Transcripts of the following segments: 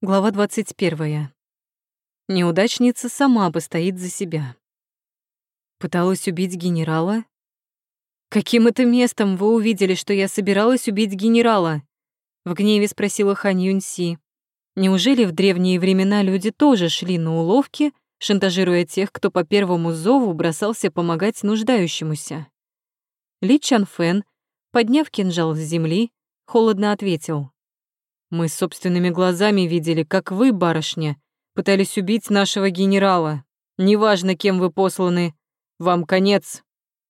Глава 21. Неудачница сама постоит за себя. Пыталась убить генерала? Каким это местом вы увидели, что я собиралась убить генерала? В гневе спросила Хан Юньси. Неужели в древние времена люди тоже шли на уловки, шантажируя тех, кто по первому зову бросался помогать нуждающемуся? Ли Чан Фэн, подняв кинжал с земли, холодно ответил. Мы собственными глазами видели, как вы, барышня, пытались убить нашего генерала. Неважно, кем вы посланы, вам конец.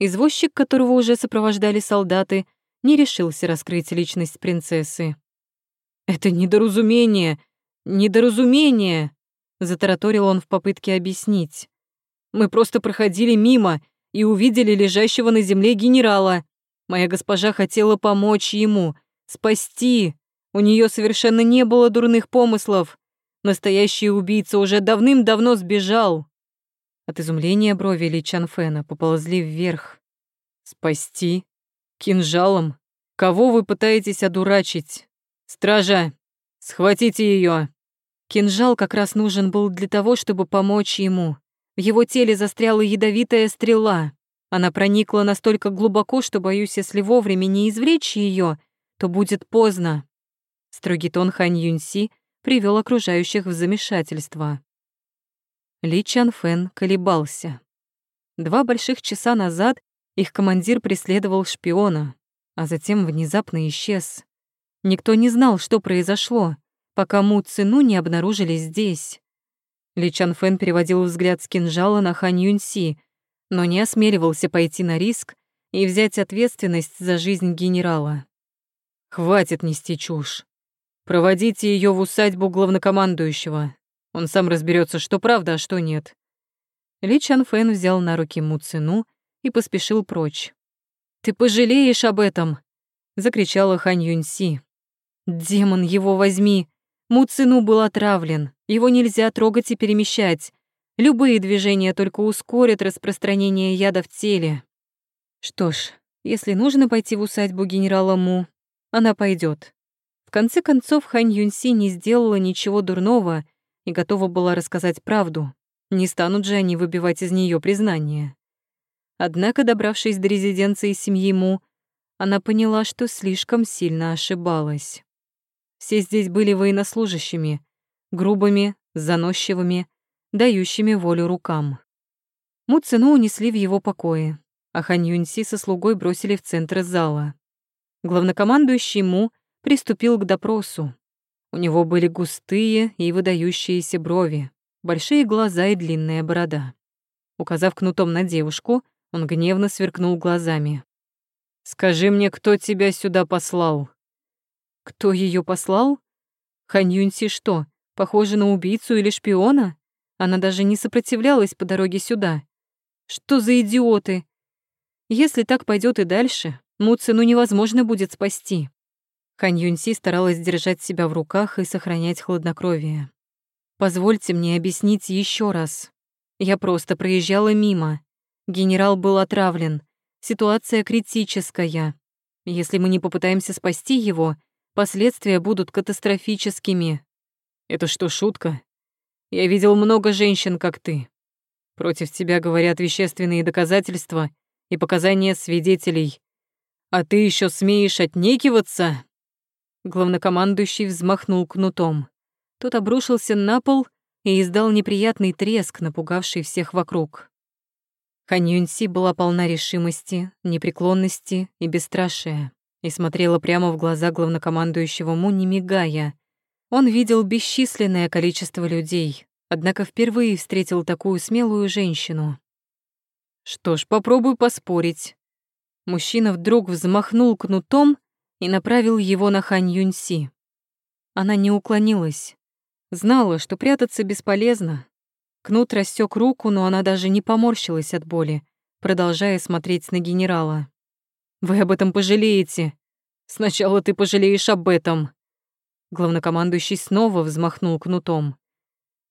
Извозчик, которого уже сопровождали солдаты, не решился раскрыть личность принцессы. «Это недоразумение! Недоразумение!» — затараторил он в попытке объяснить. «Мы просто проходили мимо и увидели лежащего на земле генерала. Моя госпожа хотела помочь ему, спасти, у нее совершенно не было дурных помыслов. Настоящий убийца уже давным-давно сбежал. От изумления брови Ли Чанфена поползли вверх. «Спасти? Кинжалом? Кого вы пытаетесь одурачить? Стража, схватите ее!» Кинжал как раз нужен был для того, чтобы помочь ему. В его теле застряла ядовитая стрела. Она проникла настолько глубоко, что, боюсь, если вовремя не извлечь ее, то будет поздно. Строгий тон Хань Юньси привел окружающих в замешательство. Ли Чан Фэн колебался. Два больших часа назад их командир преследовал шпиона, а затем внезапно исчез. Никто не знал, что произошло, пока Му Цину не обнаружили здесь. Ли Чан Фэн переводил взгляд с кинжала на Хань Юньси, но не осмеливался пойти на риск и взять ответственность за жизнь генерала. «Хватит нести чушь. Проводите ее в усадьбу главнокомандующего. Он сам разберется, что правда, а что нет. Ли Чан Фэн взял на руки Му Цину и поспешил прочь. «Ты пожалеешь об этом!» — закричала Хань Юньси. «Демон, его возьми! Му Цину был отравлен, его нельзя трогать и перемещать. Любые движения только ускорят распространение яда в теле. Что ж, если нужно пойти в усадьбу генерала Му, она пойдет конце концов, Хань Юньси не сделала ничего дурного и готова была рассказать правду. Не станут же они выбивать из нее признание. Однако, добравшись до резиденции семьи Му, она поняла, что слишком сильно ошибалась. Все здесь были военнослужащими, грубыми, заносчивыми, дающими волю рукам. Му Цину унесли в его покое, а Хань Юньси со слугой бросили в центр зала. Главнокомандующий Му — приступил к допросу. У него были густые и выдающиеся брови, большие глаза и длинная борода. Указав кнутом на девушку, он гневно сверкнул глазами. «Скажи мне, кто тебя сюда послал?» «Кто ее послал? Хань Юньси что, похожа на убийцу или шпиона? Она даже не сопротивлялась по дороге сюда. Что за идиоты? Если так пойдет и дальше, Муцину невозможно будет спасти. Хань Юньси старалась держать себя в руках и сохранять хладнокровие. «Позвольте мне объяснить еще раз. Я просто проезжала мимо. Генерал был отравлен. Ситуация критическая. Если мы не попытаемся спасти его, последствия будут катастрофическими. Это что, шутка? Я видел много женщин, как ты. Против тебя говорят вещественные доказательства и показания свидетелей. А ты еще смеешь отнекиваться? Главнокомандующий взмахнул кнутом. Тот обрушился на пол и издал неприятный треск, напугавший всех вокруг. Юньси была полна решимости, непреклонности и бесстрашия и смотрела прямо в глаза главнокомандующего Му, не мигая. Он видел бесчисленное количество людей, однако впервые встретил такую смелую женщину. Что ж, попробуй поспорить. Мужчина вдруг взмахнул кнутом, и направил его на Хань Юньси. Она не уклонилась. Знала, что прятаться бесполезно. Кнут рассек руку, но она даже не поморщилась от боли, продолжая смотреть на генерала. «Вы об этом пожалеете. Сначала ты пожалеешь об этом». Главнокомандующий снова взмахнул кнутом.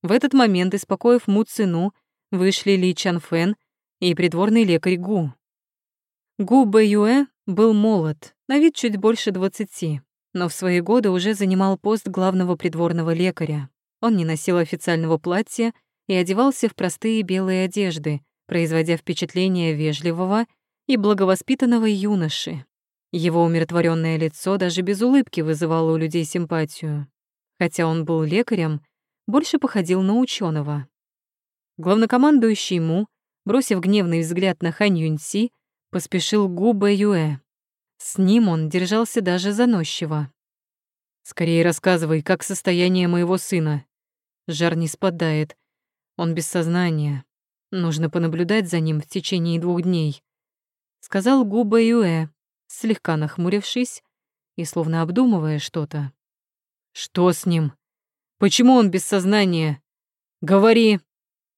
В этот момент, испокоив Му Цину, вышли Ли Чан Фэн и придворный лекарь Гу. Гу Бэюэ был молод, на вид чуть больше двадцати, но в свои годы уже занимал пост главного придворного лекаря. Он не носил официального платья и одевался в простые белые одежды, производя впечатление вежливого и благовоспитанного юноши. Его умиротворенное лицо даже без улыбки вызывало у людей симпатию. Хотя он был лекарем, больше походил на ученого. Главнокомандующий Му, бросив гневный взгляд на Хань Юньси, поспешил к Гу Юэ. С ним он держался даже заносчиво. «Скорее рассказывай, как состояние моего сына. Жар не спадает. Он без сознания. Нужно понаблюдать за ним в течение двух дней», — сказал Гу Юэ, слегка нахмурившись и словно обдумывая что-то. «Что с ним? Почему он без сознания? Говори!»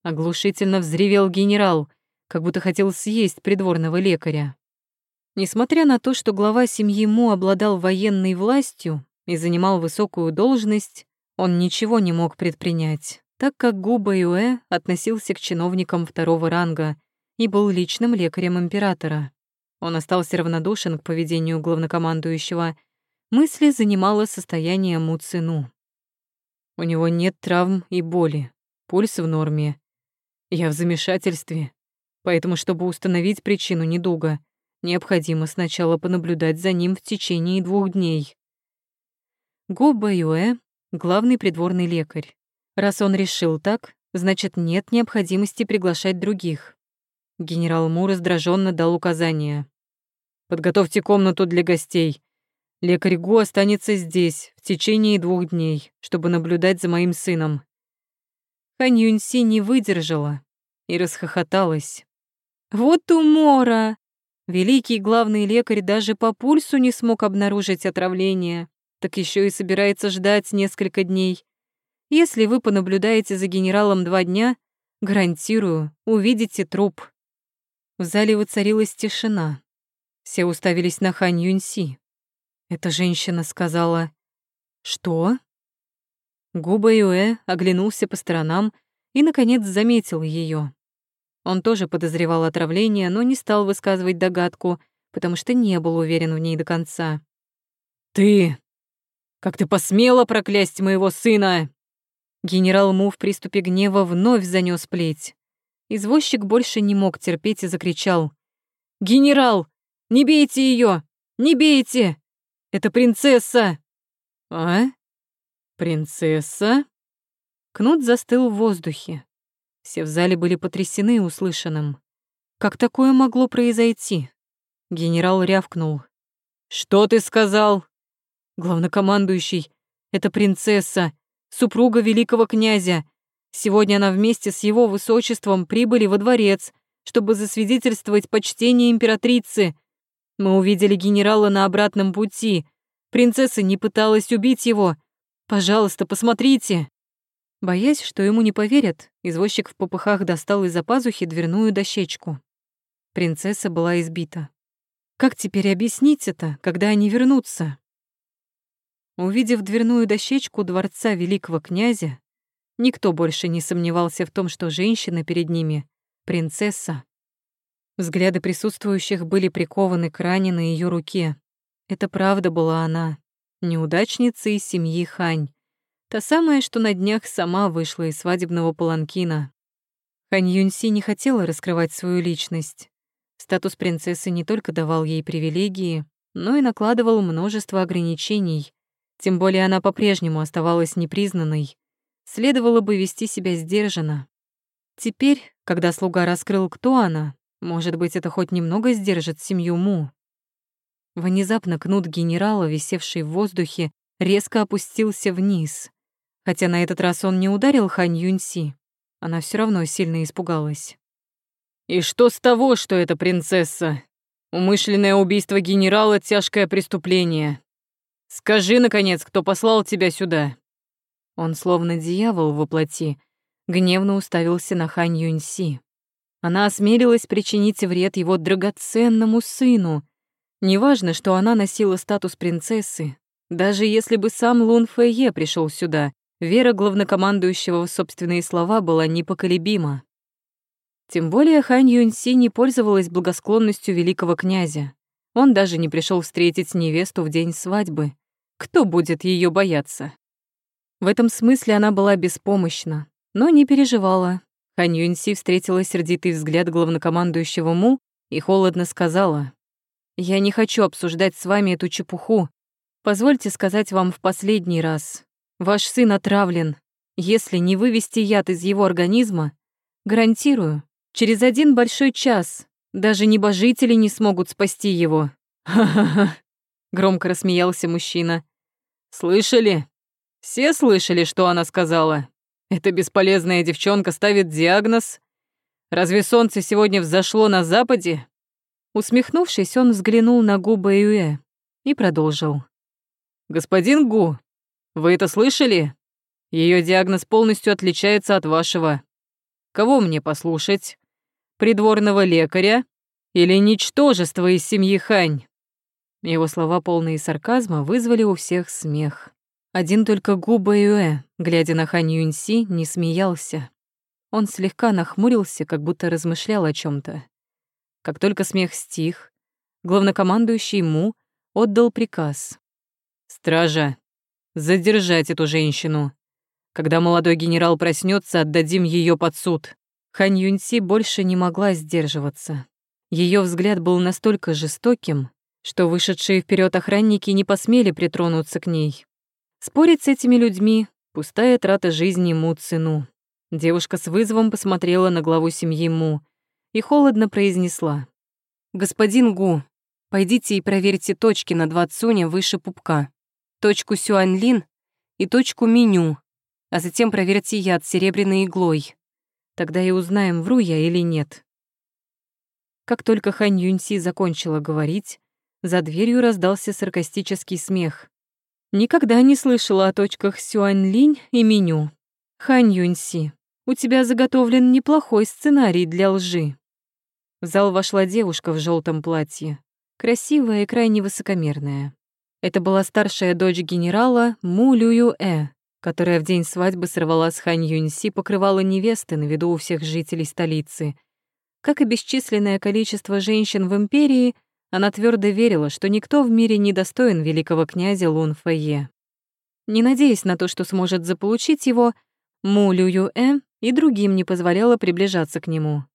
Оглушительно взревел генерал, как будто хотел съесть придворного лекаря. Несмотря на то, что глава семьи Му обладал военной властью и занимал высокую должность, он ничего не мог предпринять, так как Губа Юэ относился к чиновникам второго ранга и был личным лекарем императора. Он остался равнодушен к поведению главнокомандующего. Мысли занимало состояние Му Цину. У него нет травм и боли, пульс в норме. Я в замешательстве, поэтому, чтобы установить причину недуга, Необходимо сначала понаблюдать за ним в течение двух дней. Го Баюэ — главный придворный лекарь. Раз он решил так, значит, нет необходимости приглашать других. Генерал Му раздраженно дал указание. «Подготовьте комнату для гостей. Лекарь Гу останется здесь в течение двух дней, чтобы наблюдать за моим сыном». Хань Юньси не выдержала и расхохоталась. «Вот умора! Великий главный лекарь даже по пульсу не смог обнаружить отравление, так еще и собирается ждать несколько дней. Если вы понаблюдаете за генералом два дня, гарантирую, увидите труп. В зале воцарилась тишина. Все уставились на Хань Юньси. Эта женщина сказала «Что?». Губа Юэ оглянулся по сторонам и, наконец, заметил ее. Он тоже подозревал отравление, но не стал высказывать догадку, потому что не был уверен в ней до конца. «Ты! Как ты посмела проклясть моего сына!» Генерал Му в приступе гнева вновь занёс плеть. Извозчик больше не мог терпеть и закричал. «Генерал! Не бейте её! Не бейте! Это принцесса!» «А? Принцесса?» Кнут застыл в воздухе. Все в зале были потрясены услышанным. Как такое могло произойти? Генерал рявкнул. «Что ты сказал?» «Главнокомандующий, это принцесса, супруга великого князя. Сегодня она вместе с его высочеством прибыли во дворец, чтобы засвидетельствовать почтение императрицы. Мы увидели генерала на обратном пути. Принцесса не пыталась убить его. Пожалуйста, посмотрите». Боясь, что ему не поверят, извозчик в попыхах достал из-за пазухи дверную дощечку. Принцесса была избита. Как теперь объяснить это, когда они вернутся? Увидев дверную дощечку дворца великого князя, никто больше не сомневался в том, что женщина перед ними — принцесса. Взгляды присутствующих были прикованы к ране на ее руке. Это правда была она, неудачница из семьи Хань. Та самая, что на днях сама вышла из свадебного паланкина. Хань Юньси не хотела раскрывать свою личность. Статус принцессы не только давал ей привилегии, но и накладывал множество ограничений. Тем более она по-прежнему оставалась непризнанной. Следовало бы вести себя сдержанно. Теперь, когда слуга раскрыл, кто она, может быть, это хоть немного сдержит семью Му. Внезапно кнут генерала, висевший в воздухе, резко опустился вниз. Хотя на этот раз он не ударил Хань Юньси, она все равно сильно испугалась. «И что с того, что это принцесса? Умышленное убийство генерала — тяжкое преступление. Скажи, наконец, кто послал тебя сюда?» Он, словно дьявол во плоти, гневно уставился на Хань Юньси. Она осмелилась причинить вред его драгоценному сыну. Неважно, что она носила статус принцессы, даже если бы сам Лун Фэйе пришел сюда, Вера главнокомандующего в собственные слова была непоколебима. Тем более Хань Юньси не пользовалась благосклонностью великого князя. Он даже не пришел встретить невесту в день свадьбы. Кто будет ее бояться? В этом смысле она была беспомощна, но не переживала. Хань Юньси встретила сердитый взгляд главнокомандующего Му и холодно сказала, «Я не хочу обсуждать с вами эту чепуху. Позвольте сказать вам в последний раз. Ваш сын отравлен. Если не вывести яд из его организма, гарантирую, через один большой час даже небожители не смогут спасти его. Ха-ха-ха, громко рассмеялся мужчина. Слышали? Все слышали, что она сказала? Эта бесполезная девчонка ставит диагноз. Разве солнце сегодня взошло на западе? Усмехнувшись, он взглянул на губы Юэ и продолжил. «Господин Гу, вы это слышали? Ее диагноз полностью отличается от вашего. Кого мне послушать? Придворного лекаря или ничтожество из семьи Хань?» Его слова, полные сарказма, вызвали у всех смех. Один только Губа Юэ, глядя на Хань Юньси, не смеялся. Он слегка нахмурился, как будто размышлял о чем то Как только смех стих, главнокомандующий Му отдал приказ. «Стража, задержать эту женщину. Когда молодой генерал проснется, отдадим ее под суд». Хань Юньси больше не могла сдерживаться. Ее взгляд был настолько жестоким, что вышедшие вперед охранники не посмели притронуться к ней. Спорить с этими людьми — пустая трата жизни Му Цину. Девушка с вызовом посмотрела на главу семьи Му и холодно произнесла. «Господин Гу, пойдите и проверьте точки на два цуня выше пупка точку Сюаньлин и точку Меню, а затем проверьте яд серебряной иглой. Тогда и узнаем, вру я или нет. Как только Хань Юньси закончила говорить, за дверью раздался саркастический смех. Никогда не слышала о точках Сюаньлинь и Меню. Хань Юньси, у тебя заготовлен неплохой сценарий для лжи. В зал вошла девушка в желтом платье, красивая и крайне высокомерная. Это была старшая дочь генерала Му Люю-э, которая в день свадьбы сорвала с Хань Юньси покрывала невесты на виду у всех жителей столицы. Как и бесчисленное количество женщин в империи, она твердо верила, что никто в мире не достоин великого князя Лун Фэйе. Не надеясь на то, что сможет заполучить его, Му Люю-э и другим не позволяла приближаться к нему.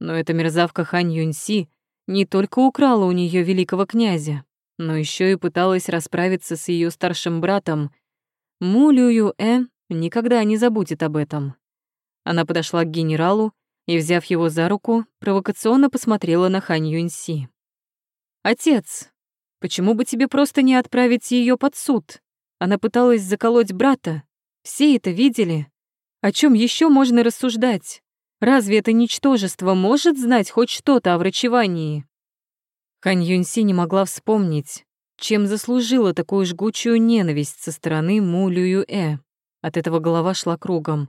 Но эта мерзавка Хань Юньси не только украла у нее великого князя, но еще и пыталась расправиться с ее старшим братом. Му Лю Э никогда не забудет об этом. Она подошла к генералу и, взяв его за руку, провокационно посмотрела на Хань Юньси. «Отец, почему бы тебе просто не отправить ее под суд? Она пыталась заколоть брата. Все это видели. О чем еще можно рассуждать? Разве это ничтожество может знать хоть что-то о врачевании?» Хань Юньси не могла вспомнить, чем заслужила такую жгучую ненависть со стороны Му Лююэ. От этого голова шла кругом.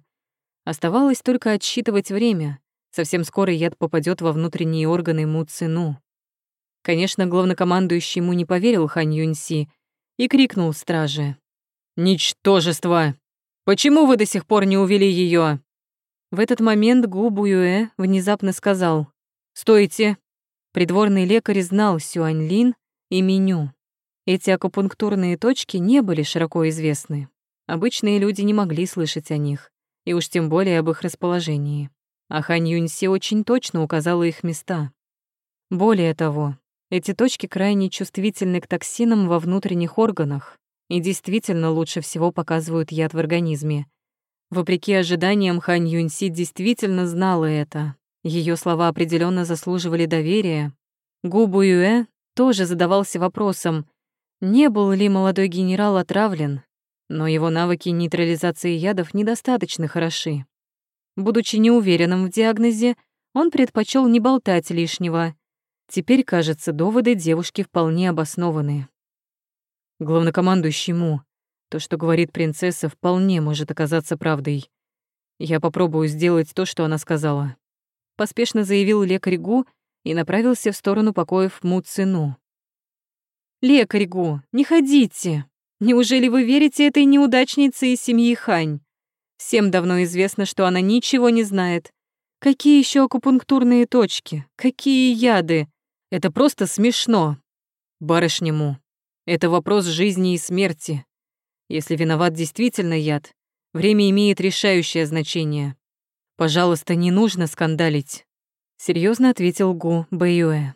Оставалось только отсчитывать время. Совсем скоро яд попадет во внутренние органы Му Цину. Конечно, главнокомандующий ему не поверил Хань Юньси и крикнул страже. «Ничтожество! Почему вы до сих пор не увели ее? В этот момент Гу Буюэ внезапно сказал «Стойте!» Придворный лекарь знал Сюаньлин и меню. Эти акупунктурные точки не были широко известны. Обычные люди не могли слышать о них, и уж тем более об их расположении. А Хань Юньси очень точно указала их места. Более того, эти точки крайне чувствительны к токсинам во внутренних органах и действительно лучше всего показывают яд в организме. Вопреки ожиданиям, Хань Юньси действительно знала это. Ее слова определенно заслуживали доверия. Губу Юэ тоже задавался вопросом, не был ли молодой генерал отравлен, но его навыки нейтрализации ядов недостаточно хороши. Будучи неуверенным в диагнозе, он предпочел не болтать лишнего. Теперь, кажется, доводы девушки вполне обоснованы. Главнокомандующий Му, то, что говорит принцесса, вполне может оказаться правдой. Я попробую сделать то, что она сказала поспешно заявил лекарь Гу и направился в сторону покоев Му Цину. «Лекарь Гу, не ходите! Неужели вы верите этой неудачнице из семьи Хань? Всем давно известно, что она ничего не знает. Какие еще акупунктурные точки? Какие яды? Это просто смешно. Барышня Му, Это вопрос жизни и смерти. Если виноват действительно яд, время имеет решающее значение. Пожалуйста, не нужно скандалить», — серьезно ответил Гу Бэйюэ.